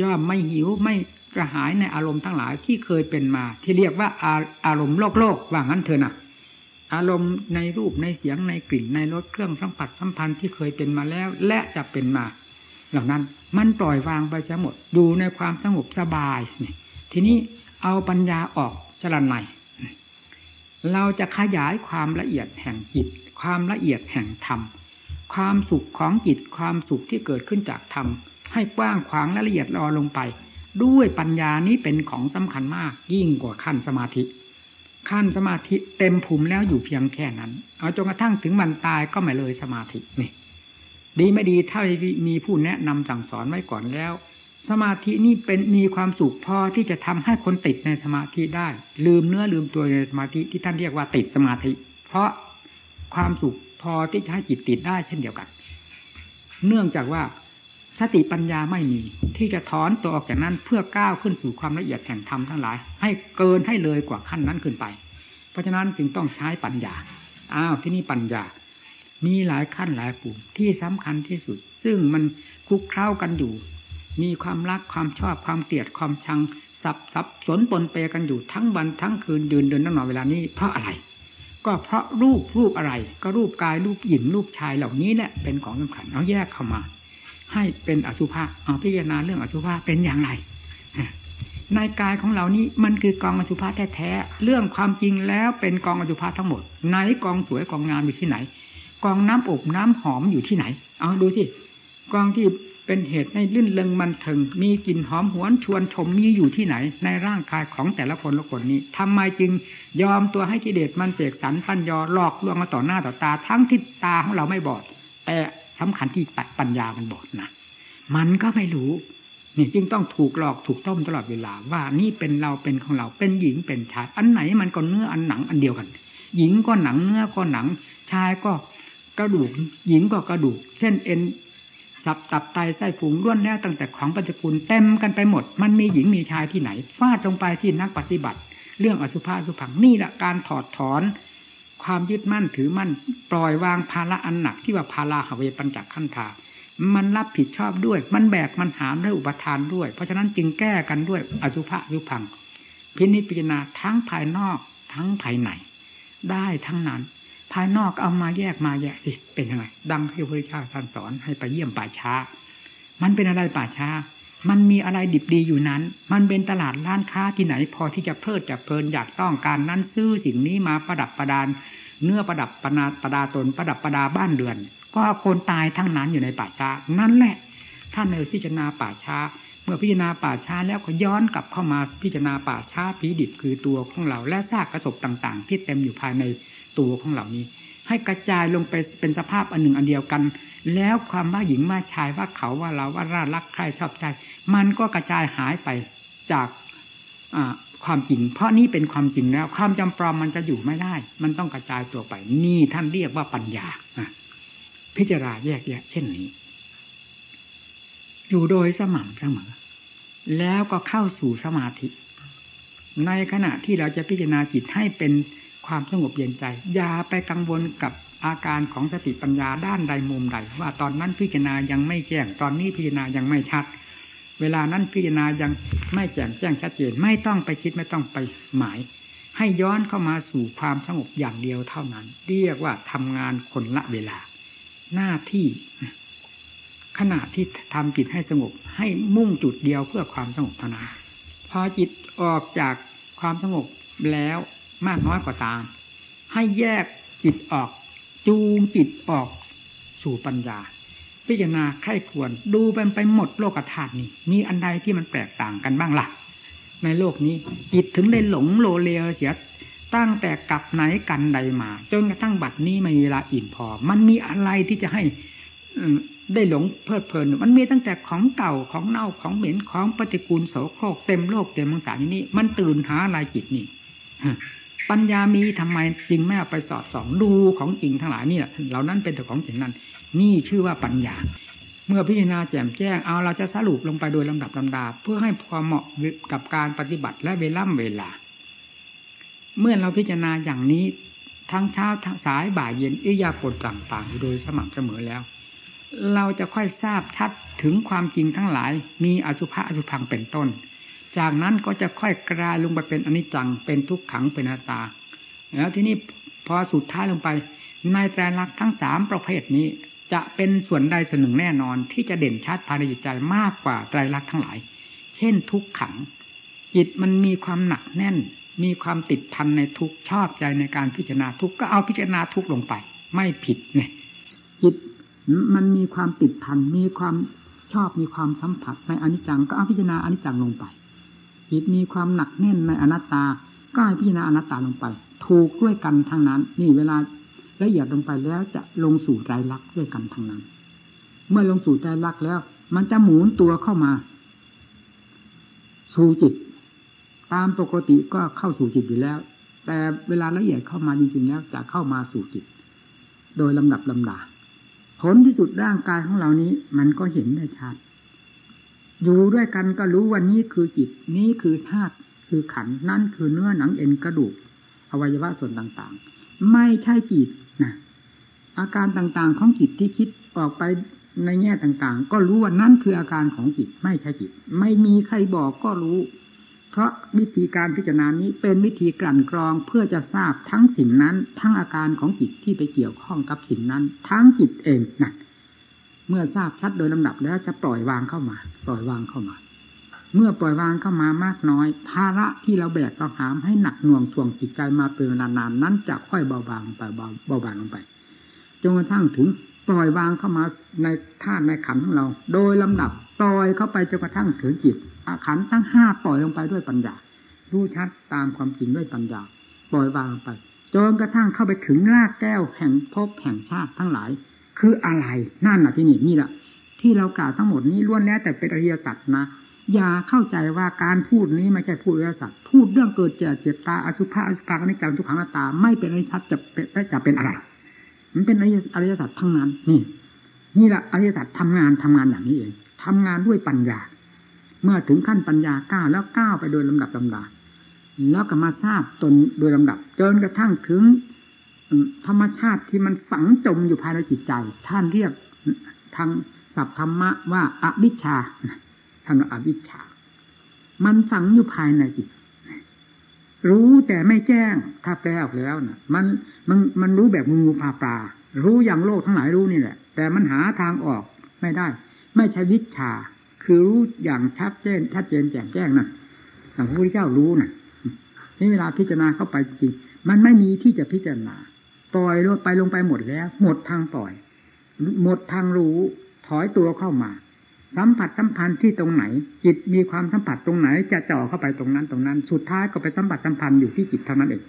ย่อมไม่หิวไม่กระหายในอารมณ์ทั้งหลายที่เคยเป็นมา ที่เรียกว่าอาอารมณ์โลกโลกว่างั้นเถอะนะ อารมณ์ในรูปในเสียงในกลิ่นในรสเครื่องสัมผัสสัมพันธ์ที่เคยเป็นมาแล้ว และจะเป็นมา เหล่านั้นมันปล่อยวางไปเสียหมดดูในความสงบสบายนี่ทีนี้เอาปัญญาออกจรันใหม่เราจะขยายความละเอียดแห่งจิต ความละเอียดแห่งธรรม ความสุขของจิต ความสุขที่เกิดขึ้นจากธรรม ให้กว้างขวางและละเอียดรอลงไป ด้วยปัญญานี้เป็นของสำคัญมากยิ่งกว่าขั้นสมาธิ ขั้นสมาธิเต็มภูมิแล้วอยู่เพียงแค่นั้น เอาจนกระทั่งถึงมันตายก็ไม่เลยสมาธินี่ ดีไม่ดีถ้ามีผู้แนะนำสั่งสอนไว้ก่อนแล้ว สมาธินี่เป็นมีความสุขพอที่จะทำให้คนติดในสมาธิได้ ลืมเนื้อลืมตัวในสมาธิที่ท่านเรียกว่าติดสมาธิ เพราะความสุขพอที่จะให้จิตติดได้เช่นเดียวกัน เนื่องจากว่า สติปัญญาไม่มี ที่จะถอนตัวออกจากนั้นเพื่อก้าวขึ้นสู่ความละเอียดแห่งธรรมทั้งหลาย ให้เกินให้เลยกว่าขั้นนั้นขึ้นไป เพราะฉะนั้นจึงต้องใช้ปัญญาอ้าวที่นี่ปัญญา มีหลายขั้นหลายปุ่มที่สำคัญที่สุด ซึ่งมันคุกเคล้ากันอยู่ มีความรักความชอบความเกลียดความชังสับสับสนปนเปกันอยู่ทั้งวันทั้งคืนยืนเดินนั่งนอนเวลานี้เพราะอะไร ก็เพราะรูปรูปอะไร ก็รูปกายรูปหญิงรูปชายเหล่านี้แหละเป็นของสำคัญเอาแยกเข้ามา ให้เป็นอสุภะเอาพิจารณาเรื่องอสุภะเป็นอย่างไรในกายของเรานี้มันคือกองอสุภะแท้ๆ เรื่องความจริงแล้วเป็นกองอสุภะทั้งหมด ไหนกองสวยกองงามอยู่ที่ไหน กองน้ำอบน้ำหอมอยู่ที่ไหน เอาดูสิกองที่เป็นเหตุให้ลื่นเลงมันถึง มีกลิ่นหอมหวนชวนชมมีอยู่ที่ไหน ในร่างกายของแต่ละคนละคนนี้ทำไมจึงยอมตัวให้กิเลสมันเสกสรรปัญญาหลอกลวงมาต่อหน้าต่อตา ทั้งที่ตาของเราไม่บอด แต่ สำคัญที่ปัญญามันบอดนะมันก็ไม่รู้ นี่จึงต้องถูกหลอกถูกต้มตลอดเวลา ว่านี่เป็นเราเป็นของเราเป็นหญิงเป็นชาย อันไหนมันก็เนื้ออันหนังอันเดียวกัน หญิงก็หนังเนื้อก็หนัง ชายก็กระดูก หญิงก็กระดูก เช่นเอ็นสับตับไตไส้ผุงล้วนแล้วตั้งแต่ของปัจจุบันเต็มกันไปหมด มันมีหญิงมีชายที่ไหนฟาดลงไปที่นักปฏิบัติ เรื่องอสุภะสุพังนี่แหละการถอดถอน ความยึดมั่นถือมั่น ปล่อยวางภาระอันหนักที่ว่าภาราหเวปัญจขันธามันรับผิดชอบด้วย มันแบกมันหามด้วยอุปทานด้วย เพราะฉะนั้นจึงแก้กันด้วยอสุภะยุพัง พินิจพิจารณาทั้งภายนอกทั้งภายในได้ทั้งนั้น ภายนอกเอามาแยกมาแยกสิเป็นยังไงดังที่พระพุทธเจ้าท่านสอนให้ไปเยี่ยมป่าช้า มันเป็นอะไรป่าช้า มันมีอะไรดิบดีอยู่นั้น มันเป็นตลาดร้านค้าที่ไหนพอที่จะเพลิดจะเพลินอยากต้องการนั้นซื้อสิ่งนี้มาประดับประดาน เนื้อประดับประนาประดาตนประดับประดาบ้านเรือน ก็คนตายทั้งนั้นอยู่ในป่าช้า นั่นแหละ ท่านในพิจารณาป่าช้า เมื่อพิจารณาป่าช้าแล้วก็ย้อนกลับเข้ามาพิจารณาป่าช้าผีดิบคือตัวของเรา และซากกระสบต่างๆ ที่เต็มอยู่ภายในตัวของเหล่านี้ ให้กระจายลงไปเป็นสภาพอันหนึ่งอันเดียวกัน แล้วความว่าหญิงว่าชายว่าเขาว่าเราว่าร่ารักใครชอบใจ มันก็กระจายหายไปจากความจริง เพราะนี่เป็นความจริงแล้ว ความจำปลอมมันจะอยู่ไม่ได้ มันต้องกระจายตัวไป นี่ท่านเรียกว่าปัญญาพิจารณาแยกแยะเช่นนี้ อยู่โดยสม่ำเสมอ แล้วก็เข้าสู่สมาธิ ในขณะที่เราจะพิจารณาจิตให้เป็นความสงบเย็นใจ อย่าไปกังวลกับ อาการของสติปัญญาด้านใดมุมใด ว่าตอนนั้นพิจารณายังไม่แจ้ง ตอนนี้พิจารณายังไม่ชัด เวลานั้นพิจารณายังไม่แจ่มแจ้งชัดเจนไม่ต้องไปคิดไม่ต้องไปหมาย ให้ย้อนเข้ามาสู่ความสงบอย่างเดียวเท่านั้น เรียกว่าทำงานคนละเวลา หน้าที่ขณะที่ทำจิตให้สงบ ให้มุ่งจุดเดียวเพื่อความสงบเท่านั้นพอจิตออกจากความสงบแล้วมากน้อยกว่าตาม ให้แยกจิตออก จูงจิตออกสู่ปัญญา พิจารณาไข้ควรดูเป็นไปหมดโลกธาตุนี้ มีอันใดที่มันแตกต่างกันบ้างละ่ะ ในโลกนี้จิตถึงได้หลงโลเลเสียตั้งแต่กับไหนกันใดมา จนกระทั่งบัดนี้ไม่มีเวลาอิ่มพอ มันมีอะไรที่จะให้ได้หลงเพลิดเพลิน มันมีตั้งแต่ของเก่าของเน่าของเหม็นของปฏิกูลโสโครกเต็มโลกเต็มมังสารนี้ มันตื่นหาอะไรจิตนี่ ปัญญามีทำไมจริงไม่เอาไปสอดส่องดูของจริงทั้งหลายนี่เหล่านั้นเป็นแต่ของจริงนั้น นี่ชื่อว่าปัญญา เมื่อพิจารณาแจ่มแจ้งเอาเราจะสรุปลงไปโดยลำดับลำดา เพื่อให้พอเหมาะกับการปฏิบัติและเวล่ำเวลา เมื่อเราพิจารณาอย่างนี้ทั้งเช้าทั้งสายบ่ายเย็นอิยาปดต่างๆ โดยสม่ำเสมอแล้ว เราจะค่อยทราบชัดถึงความจริงทั้งหลาย มีอสุภะอสุพังเป็นต้น จากนั้นก็จะค่อยกลายลงไปเป็นอนิจจังเป็นทุกขังเป็นนาตา แล้วที่นี้พอสุดท้ายลงไปในใจรักษ์ทั้งสามประเภทนี้ จะเป็นส่วนใดส่วนหนึ่งแน่นอน ที่จะเด่นชัดภายในจิตใจมากกว่าไตรลักษณ์ทั้งหลาย เช่นทุกขัง จิตมันมีความหนักแน่น มีความติดพันในทุกชอบใจในการพิจารณาทุกก็เอาพิจารณาทุกลงไป ไม่ผิดเนี่ยจิตมันมีความติดพันมีความชอบมีความสัมผัสในอนิจจังก็เอาพิจารณาอนิจจังลงไป จิตมีความหนักแน่นในอนัตตา ก็ให้พิจารณาอนัตตาลงไป ถูกด้วยกันทั้งนั้น นี่เวลาละเอียดลงไปแล้วจะลงสู่ใจรักด้วยกันทั้งนั้น เมื่อลงสู่ใจรักแล้ว มันจะหมุนตัวเข้ามา สู่จิต ตามปกติก็เข้าสู่จิตอยู่แล้ว แต่เวลาละเอียดเข้ามาจริงๆแล้วจะเข้ามาสู่จิต โดยลำดับลำดาผลที่สุดร่างกายของเรานี้ มันก็เห็นได้ชัด อยู่ด้วยกันก็รู้ว่านี้คือจิต นี้คือธาตุคือขันนั่นคือเนื้อหนังเอ็นกระดูก อวัยวะส่วนต่างๆ ไม่ใช่จิตนะอาการต่างๆของจิตที่คิดออกไปในแง่ต่างๆ ก็รู้ว่านั่นคืออาการของจิต ไม่ใช่จิต ไม่มีใครบอกก็รู้ เพราะวิธีการพิจารณานี้เป็นวิธีกลั่นกรองเพื่อจะทราบทั้งสิ่งนั้น ทั้งอาการของจิตที่ไปเกี่ยวข้องกับสิ่งนั้น ทั้งจิตเองนะ เมื่อทราบชัดโดยลำดับแล้วจะปล่อยวางเข้ามา ปล่อยวางเข้ามา เมื่อปล่อยวางเข้ามามากน้อย ภาระที่เราแบกเราหามให้หนักหน่วงท่วงจิตใจมาเป็นเวลานานนั้นจะค่อยเบาบางไปเบาบางลงไปจนกระทั่งถึงปล่อยวางเข้ามาในธาตุในขันของเรา โดยลำดับปล่อยเข้าไปจนกระทั่งถึงจิตขันทั้งห้าปล่อยลงไปด้วยปัญญารู้ชัดตามความจริงด้วยปัญญาปล่อยวางไปจนกระทั่งเข้าไปถึงรากแก้วแห่งภพแห่งชาติทั้งหลาย คืออะไรนั่นแหละที่นี่นี่แหละที่เรากล่าวทั้งหมดนี้ล้วนแล้วแต่เป็นอริยสัจนะอย่าเข้าใจว่าการพูดนี้ไม่ใช่พูดอริยสัจพูดเรื่องเกิดเจ็บเจ็บตาอสุภะอสุภะนิจจังทุกขังตา ไม่เป็นอริยสัจจะเป็นจะเป็นอะไร มันเป็นอริยสัจทั้งนั้น นี่ นี่แหละอริยสัจทำงานทำงานอย่างนี้เองทำงานด้วยปัญญา เมื่อถึงขั้นปัญญาก้าวแล้วก้าวไปโดยลำดับลำดาแล้วก็มาทราบตนโดยลำดับจนกระทั่งถึง ธรรมชาติที่มันฝังจมอยู่ภายในจิตใจ ท่านเรียกทางศัพท์ธรรมะว่าอาวิชชาท่านว่าอาวิชชา มันฝังอยู่ภายในจิต รู้แต่ไม่แจ้ง ถ้าแปลออกแล้วนะมันมันมันรู้แบบงูพาปลารู้อย่างโลกทั้งหลายรู้นี่แหละ แต่มันหาทางออกไม่ได้ ไม่ใช่วิชา คือรู้อย่างชัดเจนชัดเจนแจ่มแจ้งนั่นแต่พระพุทธเจ้ารู้นะ่ะนี่เวลาพิจารณาเข้าไปจริงมันไม่มีที่จะพิจารณา ปล่อยลงไปลงไปหมดแล้ว หมดทางปล่อย หมดทางรู้ ถอยตัวเข้ามา สัมผัสสัมพันธ์ที่ตรงไหน จิตมีความสัมผัสตรงไหน จะจ่อเข้าไปตรงนั้นตรงนั้น สุดท้ายก็ไปสัมผัสสัมพันธ์อยู่ที่จิตเท่านั้นเอง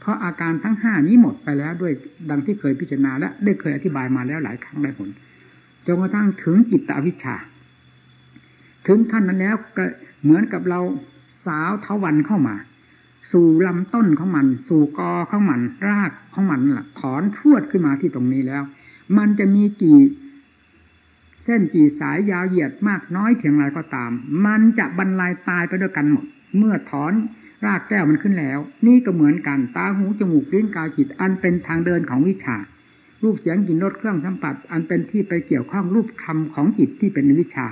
เพราะอาการทั้งห้านี้หมดไปแล้วด้วยดังที่เคยพิจารณาและได้เคยอธิบายมาแล้วหลายครั้งหลายผลจนกระทั่งถึงจิตตวิชา ถึงท่านนั้นแล้วก็เหมือนกับเราสาวเทวันเข้ามา สู่ลำต้นของมัน สู่กอของมัน รากของมันล่ะ ถอนพรวดขึ้นมาที่ตรงนี้แล้ว มันจะมีกี่เส้นกี่สายยาวเหยียดมากน้อยเพียงไรก็ตาม มันจะบรรลัยตายไปด้วยกันหมด เมื่อถอนรากแก้วมันขึ้นแล้ว นี่ก็เหมือนกันตาหูจมูกลิ้นกายจิตอันเป็นทางเดินของวิชา รูปเสียงกลิ่นรสเครื่องสัมผัสอันเป็นที่ไปเกี่ยวข้องรูปคำของจิตที่เป็นวิชา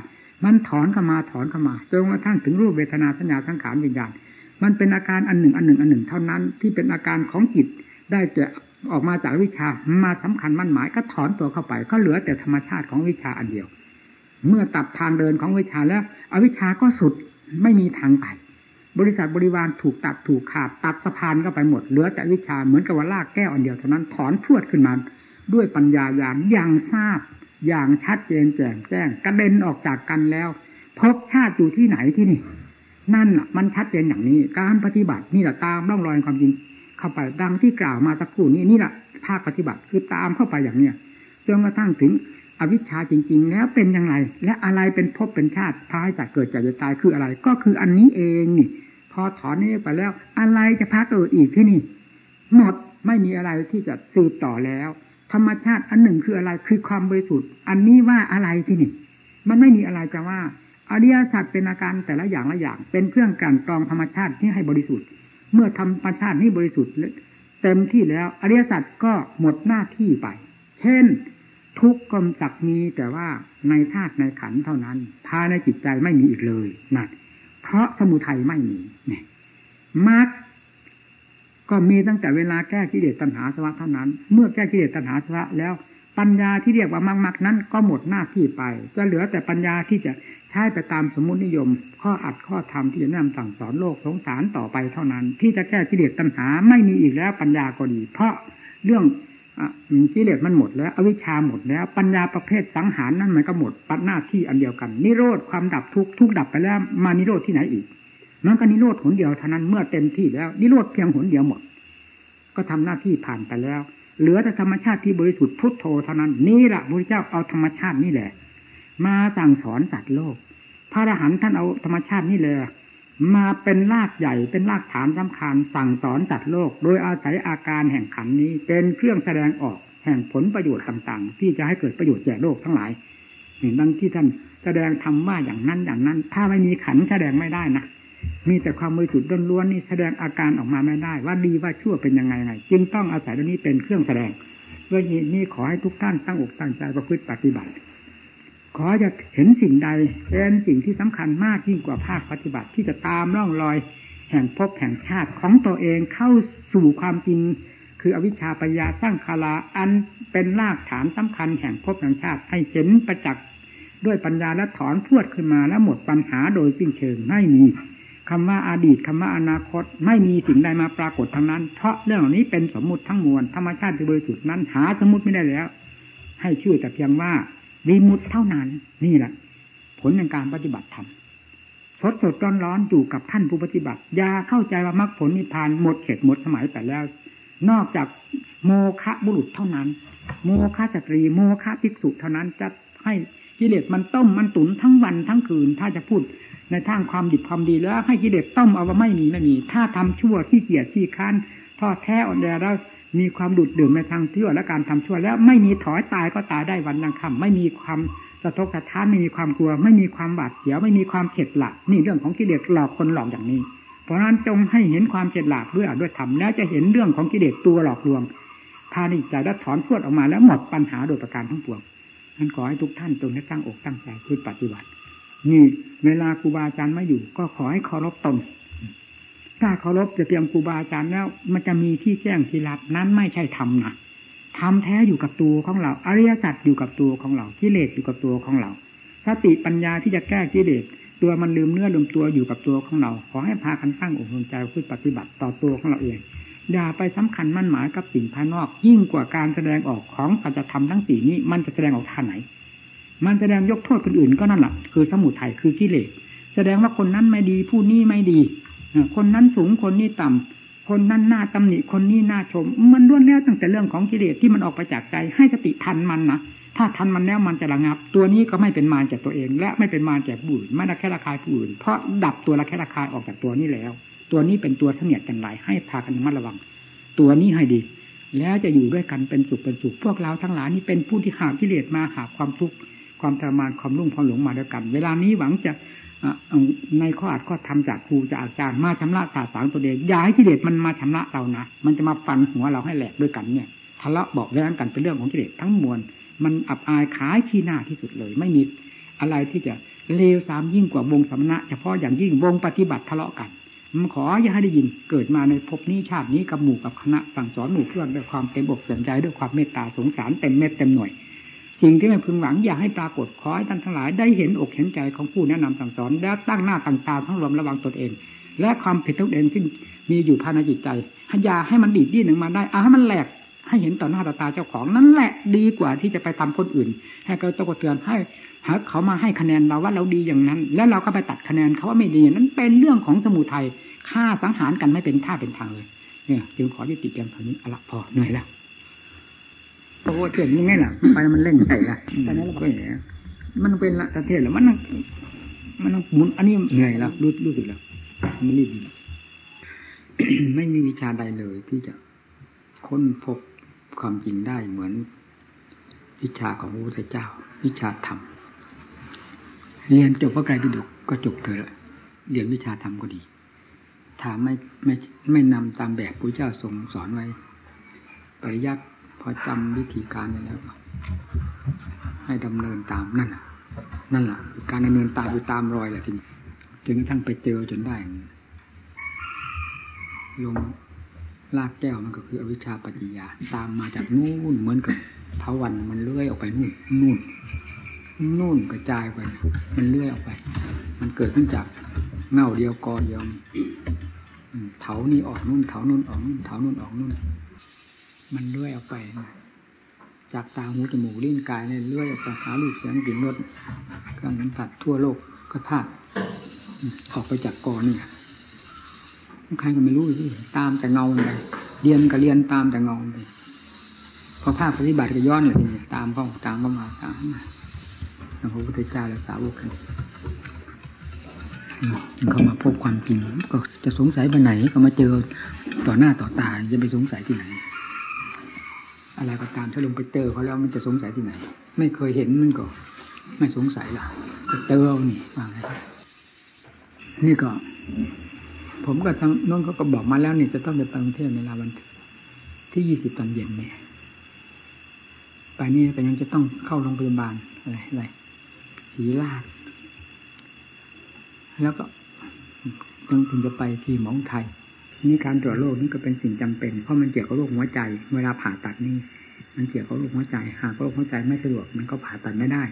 มันถอนเข้ามาถอนเข้ามาจนกระทั่งถึงรูปเวทนาสัญญาสังขารวิญญาณ มันเป็นอาการอันหนึ่งอันหนึ่งอันหนึ่งเท่านั้น ที่เป็นอาการของจิตได้จะออกมาจากวิชามาสำคัญมั่นหมายก็ถอนตัวเข้าไป ก็เหลือแต่ธรรมชาติของวิชาอันเดียว เมื่อตัดทางเดินของวิชาแล้ว อวิชาก็สุดไม่มีทางไป บริษัทบริวารถูกตัดถูกขาดตัดสะพานก็ไปหมดเหลือแต่วิชาเหมือนกับว่าลากแก้วอันเดียวเท่านั้นถอนพรวดขึ้นมาด้วยปัญญาอย่างอย่างทราบ อย่างชัดเจนแจ่มแจ้งกระเด็นออกจากกันแล้วพบชาติอยู่ที่ไหนที่นี่ นั่นมันชัดเจนอย่างนี้ การปฏิบัตินี่แหละตามร่องรอยความจริงเข้าไปดังที่กล่าวมาสักครู่นี้นี่แหละภาคปฏิบัติคือตามเข้าไปอย่างเนี้ยจนกระทั่งถึงอวิชชาจริง ๆ แล้วเป็นยังไง และอะไรเป็นภพเป็นชาติพายจากเกิดจากจะตายคืออะไร ก็คืออันนี้เองนี่ พอถอนนี้ไปแล้ว อะไรจะพาเกิดอีกที่นี่ หมดไม่มีอะไรที่จะสืบต่อแล้ว ธรรมชาติอันหนึ่งคืออะไรคือความบริสุทธิ์ อันนี้ว่าอะไรที่นี่ มันไม่มีอะไรจะว่า อริยสัจเป็นอาการแต่ละอย่างละอย่าง เป็นเครื่องกันกรองธรรมชาติที่ให้บริสุทธิ์ เมื่อธรรมชาตินี้บริสุทธิ์เต็มที่แล้ว อริยสัจก็หมดหน้าที่ไป เช่น ทุกข์ก็จักมีแต่ว่าในธาตุในขันเท่านั้นภายในจิตใจไม่มีอีกเลยนั่นเพราะสมุทัยไม่มีเนี่ยมรรคก็มีตั้งแต่เวลาแก้กิเลสตัณหาสวะเท่านั้น เมื่อแก้กิเลสตัณหาสวะแล้วปัญญาที่เรียกว่ามรรคนั้นก็หมดหน้าที่ไปจะเหลือแต่ปัญญาที่จะ ช้ไปตามสมมุตินิยม ข้ออัดข้อธรรมที่จะนำสั่งสอนโลกสงสารต่อไปเท่านั้น ที่จะแก้กิเลสตัณหาไม่มีอีกแล้วปัญญาก็ดี เพราะเรื่องกิเลสมันหมดแล้ว อวิชชาหมดแล้ว ปัญญาประเภทสังหารนั่นมันก็หมดปัดหน้าที่อันเดียวกัน นิโรธความดับทุกทุกดับไปแล้ว มานิโรธที่ไหนอีก มันก็นิโรธหนเดียวเท่านั้นเมื่อเต็มที่แล้ว นิโรธเพียงหนเดียวหมด ก็ทำหน้าที่ผ่านไปแล้ว เหลือแต่ธรรมชาติที่บริสุทธิ์พุทโธเท่านั้นนี่แหละพระเจ้าเอาธรรมชาตินี่แหละ มาสั่งสอนสัตว์โลก พระอรหันต์ท่านเอาธรรมชาตินี่เลยมาเป็นรากใหญ่เป็นรากฐานสำคัญสั่งสอนสัตว์โลก โดยอาศัยอาการแห่งขันนี้ เป็นเครื่องแสดงออกแห่งผลประโยชน์ต่างๆ ที่จะให้เกิดประโยชน์แก่โลกทั้งหลายเห็นดังที่ท่านแสดงธรรมว่าอย่างนั้นอย่างนั้น ถ้าไม่มีขันแสดงไม่ได้นะมีแต่ความมือจุดล้วนๆนี่แสดงอาการออกมาไม่ได้ ว่าดีว่าชั่วเป็นยังไงไงจึงต้องอาศัยตรงนี้เป็นเครื่องแสดงด้วยนี้ขอให้ทุกท่านตั้งอกตั้งใจประพฤติปฏิบัติ ขอจะเห็นสิ่งใดเป็นสิ่งที่สำคัญมากยิ่งกว่าภาคปฏิบัติที่จะตามร่องรอย แห่งภพแห่งชาติของตัวเองเข้าสู่ความจริง คืออวิชชาปัญญาสร้างคาราอันเป็นรากฐานสำคัญแห่งภพแห่งชาติให้เห็นประจักษ์ด้วยปัญญาและถอนพวดขึ้นมาแล้วหมดปัญหาโดยสิ้นเชิงไม่มีคำว่าอาดีตคำว่าอนาคตไม่มีสิ่งใดมาปรากฏทั้งนั้น เพราะเรื่องเหล่านี้เป็นสมมติทั้งมวลธรรมชาติที่บริสุทธิ์นั้นหาสมมติไม่ได้แล้ว ให้ชื่อแต่เพียงว่า วิมุตเท่านั้นนี่แหละผลในการปฏิบัติธรรมสดสดร้อนร้อนอยู่กับท่านผู้ปฏิบัติยาเข้าใจว่ามรรคผลนิพพานหมดเขตหมดสมัยไปแล้ว นอกจากโมคะบุรุษเท่านั้น โมคะสตรี โมคะภิกษุเท่านั้นจะให้กิเลสมันต้มมันตุนทั้งวันทั้งคืน ถ้าจะพูดในทางความดีความดีแล้วให้กิเลสต้มเอาว่าไม่มีไม่มี ถ้าทำชั่วที่เกียจที่ค้านทอดแท้อ่อนแอแล้ว มีความดุดดื่มในทางที่วและการทำชั่วแล้วไม่มีถอยตายก็ตายได้วันยังคำไม่มีความสะทกสะท้านไม่มีความกลัว ไม่มีความบาดเสียวไม่มีความเฉ็ดหลักนี่เรื่องของกิเลสหลอกคนหลอกอย่างนี้ เพราะนั้นจงให้เห็นความเฉ็ดหลักด้วยด้วยธรรมแล้วจะเห็นเรื่องของกิเลสตัวหลอกลวงพานิจใจแล้วถอนพวดออกมาแล้วหมดปัญหาโดยประการทั้งปวงนั้นขอให้ทุกท่านจงให้ตั้งอกตั้งใจพือปฏิบัติ นี่ เวลาครูบาอาจารย์ไม่อยู่ ก็ขอให้เคารพตน ถ้าเคารพจะเตรียมครูบาอาจารย์แล้ว มันจะมีที่แจ้งที่รับนั้นไม่ใช่ธรรมนะธรรมแท้อยู่กับตัวของเรา อริยสัจอยู่กับตัวของเรากิเลสอยู่กับตัวของเรา สติปัญญาที่จะแก้กิเลสตัวมันลืมเนื้อลืมตัวอยู่กับตัวของเรา ขอให้พากันตั้งอกตั้งใจพือปฏิบัติต่อตัวของเราเองอย่าไปสำคัญมั่นหมายกับสิ่งภายนอก ยิ่งกว่าการแสดงออกของสัจธรรมทั้งสี่นี้มันจะแสดงออกท่าไหน มันแสดงยกโทษคนอื่นก็นั่นแหละคือสมุทัยคือกิเลสแสดงว่าคนนั้นไม่ดีผู้นี้ไม่ดี คนนั้นสูงคนนี้ต่ำคนนั้นหน้าตำหนิคนนี้หน้าชม มันล้วนแล้วตั้งแต่เรื่องของกิเลสที่มันออกไปจากใจ ให้สติทันมันนะถ้าทันมันแล้วมันจะระงับ ตัวนี้ก็ไม่เป็นมารแก่ตัวเอง และไม่เป็นมารแก่ผู้อื่นไม่ละแค่ระคายผู้อื่นเพราะดับตัวละแค่ระคายออกจากตัวนี้แล้ว ตัวนี้เป็นตัวเสนียดกันไหลให้พากันระมัดระวัง ตัวนี้ให้ดี แล้วจะอยู่ด้วยกันเป็นสุขเป็นสุขพวกเราทั้งหลายนี่เป็นผู้ที่หากิเลสมาหาความทุกข์ความทรมานความรุ่งความหลงมาด้วยกัน เวลานี้หวังจะ ในข้ออัดข้อทำจากครูจากอาจารย์มาชำระสาสางตัวเองอย่าให้กิเลสมันมาชำระเรานะมันจะมาฟันหัวเราให้แหลกด้วยกันเนี่ยทะเลาะบอกแย้งกันเป็นเรื่องของกิเลสทั้งมวลมันอับอายขายขี้หน้าที่สุดเลย ไม่มีอะไรที่จะเลวสามยิ่งกว่าวงสมณะเฉพาะอย่างยิ่งวงปฏิบัติทะเลาะกันมันขออย่าให้ได้ยินเกิดมาในภพนี้ชาตินี้กับหมู่กับคณะสั่งสอนหมู่เพื่อนด้วยความเต็มอกเต็มใจด้วยความเมตตาสงสารเต็มเม็ดเต็มหน่วย สิ่งที่ไม่พึงหวังอย่าให้ปรากฏขอให้ท่านทั้งหลาย ได้เห็นอกเห็นใจของผู้แนะนำสั่งสอน และตั้งหน้าตั้งตาทั้งรวมระวังตนเอง และความผิดทุกเด่นซึ่งมีอยู่ภายในจิตใจให้ยาให้มันดีดดิ้นออกมาได้อาให้มันแหลกให้เห็นต่อหน้าต่อตาเจ้าของนั่นแหละดีกว่าที่จะไปทำคนอื่น ให้เขาตะเตือนให้หาเขามาให้คะแนนเราว่าเราดีอย่างนั้น แล้วเราก็ไปตัดคะแนนเขาว่าไม่ดีนั้นเป็นเรื่องของสมุทัยฆ่าสังหารกันไม่เป็นท่าเป็นทางเลยเนี่ยจึงขอยุติเพียงเท่านี้อะละพอเหนื่อยแล้ว โอ้เทียนยังไงล่ะไปมันเล่นใส่ละตอนนั้นก็อย่างมันเป็นละประเทศแล้วมันมันหมุนอันนี้เหนื่อยแล้วรู้รู้สึกแล้วมันรีบไม่มีวิชาใดเลยที่จะค้นพบความจริงได้เหมือน วิชาของพระพุทธเจ้า วิชาธรรม เรียนจบพระไตรปิฎกก็จบเถอะเรียนวิชาธรรมก็ดี ถ้าไม่ไม่ไม่นำตามแบบพระเจ้าทรงสอนไว้ ปริยัติพ อจำวิธีการไปแล้วให้ดำเนินตามนั่นนั่นแหละการดำเนินตามคือตามรอยแหละทีจนกระทั่งไปเจอจนได้ลงลากแก้วมันก็คืออวิชชาปัญญาตามมาจากนู่นเหมือนกับเทาวันมันเลื่อยออกไปนู่นนู่นนู่นกระจายไปมันเลื่อยออกไป มันเกิดขึ้นจากเงาเดียวกอเดียวเถานี่ออกนู่นเถานู่นออกนู่นเถานู่นออกนู่น มันเลื่อยออกไป จากตาหูจมูกลิ้นกายเนี่ยเลื่อยออกไปหาลูกเสียงกลิ่นรสเครื่องนั้นผัดทั่วโลกก็ธาตุออกไปจากกอนี่ใครก็ไม่รู้สิตามแต่เงาเลยเรียนก็เรียนตามแต่เงาเลยพอภาคปฏิบัติก็ย้อนเลยนี่ตามเข้าตามเข้ามาตามมาพระพุทธเจ้าและสาวกกันเขามาพบความจริงก็จะสงสัยไปไหนก็มาเจอต่อหน้าต่อตาจะไปสงสัยที่ไหน อะไรก็ตามถ้าลงไปเจอเขาแล้วมันจะสงสัยที่ไหน ไม่เคยเห็นมันก็ ไม่สงสัยหรอกก็เจอเอานี่ว่าไงนี่ก็ ผมก็ทั้งน้องเขาก็บอกมาแล้วนี่จะต้องไปกรุงเทพในลาวันที่ยี่สิบตอนเย็นเนี่ยไปนี่ก็ยังจะต้องเข้าโรงพยาบาลอะไรอะไรศรีราชแล้วก็ยังถึงจะไปที่หมองไทย นี่การตรวจโรคนี่ก็เป็นสิ่งจำเป็น เพราะมันเกี่ยวกับโรคหัวใจ เวลาผ่าตัดนี่ มันเกี่ยวกับโรคหัวใจ หากโรคหัวใจไม่สะดวกมันก็ผ่าตัดไม่ได้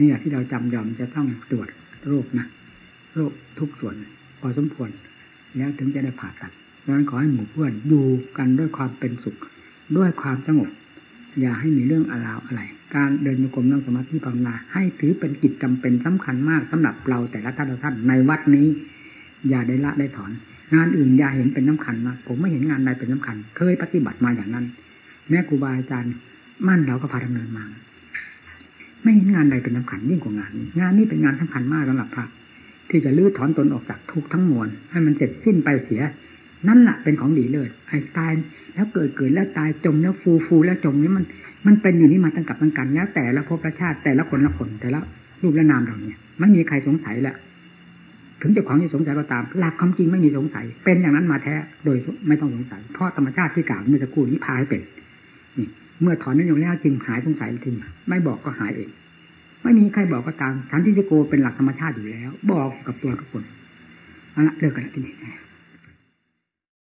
นี่ที่เราจำยอมจะต้องตรวจโรคนะ โรคทุกส่วน พอสมควร แล้วถึงจะได้ผ่าตัดดังนั้นขอให้หมู่เพื่อนอยู่กันด้วยความเป็นสุข ด้วยความสงบ อย่าให้มีเรื่องอาราวอะไร การเดินโยกมนั่งสมาธิภาวนา ให้ถือเป็นกิจจำเป็นสำคัญมากสำหรับเราแต่ละท่านท่านในวัดนี้ อย่าได้ละได้ถอน งานอื่นอย่าเห็นเป็นสาคัญมากผมไม่เห็นงานใดเป็นสำคัญ เคยปฏิบัติมาอย่างนั้น แม่ครูบาอาจารย์มั่นเราก็พาดำเนินมา ไม่เห็นงานใดเป็นสาคัญยิ่งกว่างานนี้งานนี้เป็นงานสำคัญมากสำหรับพระที่จะลื้อถอนตนออกจากทุกทั้งมวลให้มันเสร็จสิ้นไปเสีย นั่นแหละเป็นของดีเลยไอ้ตายแล้วเกิดเกิดแล้วตายจมแล้วฟูฟูแล้วจมนี่มัน มันเป็นอยู่นี่มาตั้งกับตั้งกันแล้วแต่ละภพละชาติแต่ละคนละคนแต่ละรูปละนามเราเนี่ยไม่มีใครสงสัยแล้ว ถึงเจ้าของที่สงสัยก็ตาม หลักความจริงไม่มีสงสัย เป็นอย่างนั้นมาแท้โดยไม่ต้องสงสัย เพราะธรรมชาติที่กล่าวเมื่อสักครู่นี้พาให้เป็นนี่เมื่อถอนนั้นอยู่แล้วจริงหายสงสัยทิ้งไม่บอกก็หายเองไม่มีใครบอกก็ตามฉันที่จะโกเป็นหลักธรรมชาติอยู่แล้ว บอกกับตัวทุกคนเอาละเลิกกันแล้วทีนี้